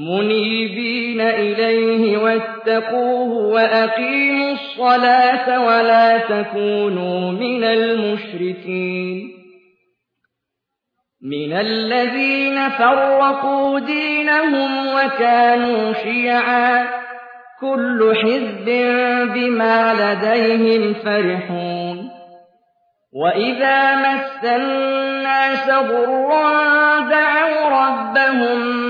مُنِيبِينَ إِلَيْهِ وَاتَّقُوهُ وَأَقِيمُوا الصَّلَاةَ وَلَا تَكُونُوا مِنَ الْمُشْرِكِينَ. مِنَ الَّذِينَ فَرَّقُوا دِينَهُمْ وَكَانُوا شِيَعًا ۖ كُلُّ حِزْبٍ بِمَا لَدَيْهِمْ فَرِحُونَ. وَإِذَا مَسَّ النَّاسَ ضُرٌّ دَعَوْا رَبَّهُم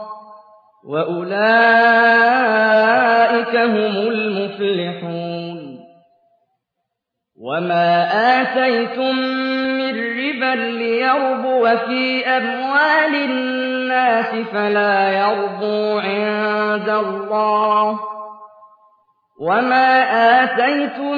وأولئك هم المفلحون وما آتيتم من ربا ليربو في أموال الناس فلا يربو عند الله وما آتيتم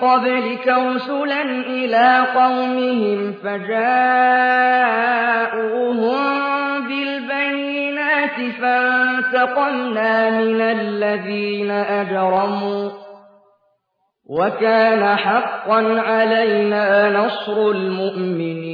قبلك رسلا إلى قومهم فجاءوهم بالبينات فانتقمنا من الذين أجرموا وكان حقا علينا نصر المؤمنين.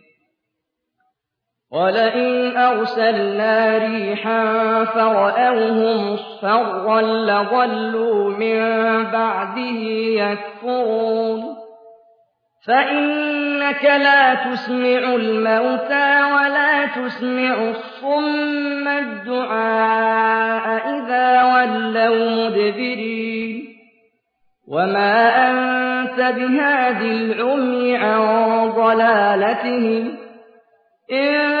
ولئن أرسلنا ريحا فرأوه مصفرا لظلوا من بعده يكفرون فإنك لا تسمع الموتى ولا تسمع الصم الدعاء إذا ولوا مدبرين وما أنت بهاد العمي عن ضلالتهم إن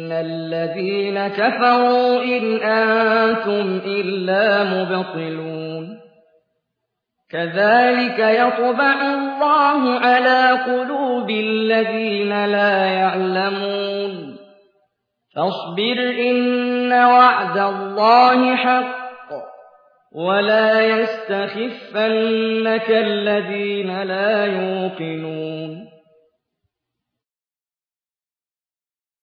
الذين كفروا إن أنتم إلا مبطلون كذلك يطبع الله على قلوب الذين لا يعلمون فاصبر إن وعد الله حق ولا يستخفنك الذين لا يوقنون